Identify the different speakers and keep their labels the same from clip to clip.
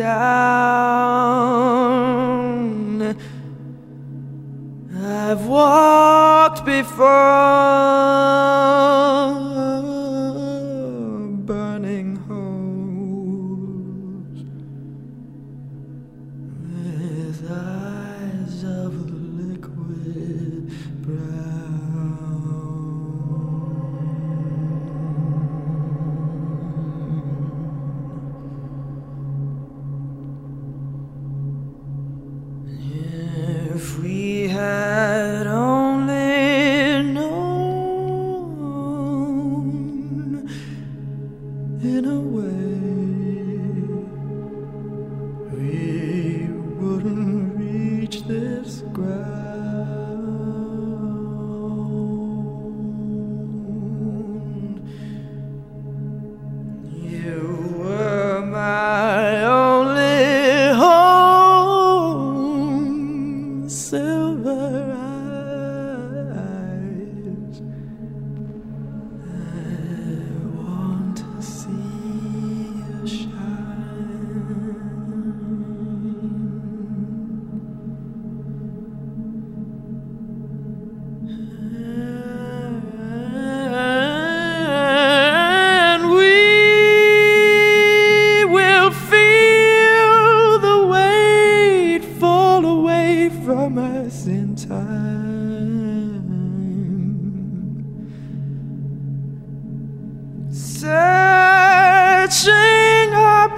Speaker 1: down. I've walked before. breathe.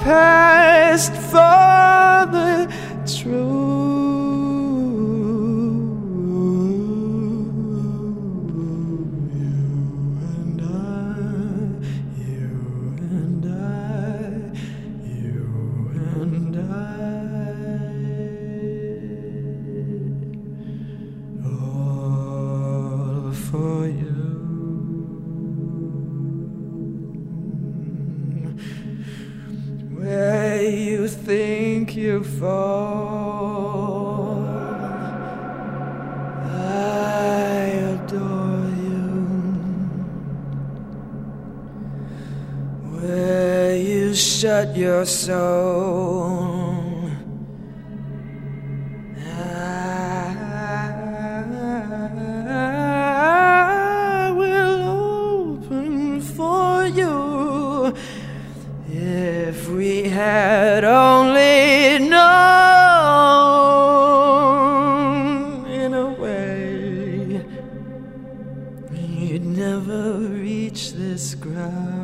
Speaker 1: past, Father. think you fall. I adore you. Where you shut your soul. I will open for you. If we had all You'd never reach this ground.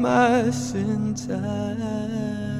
Speaker 1: My in time.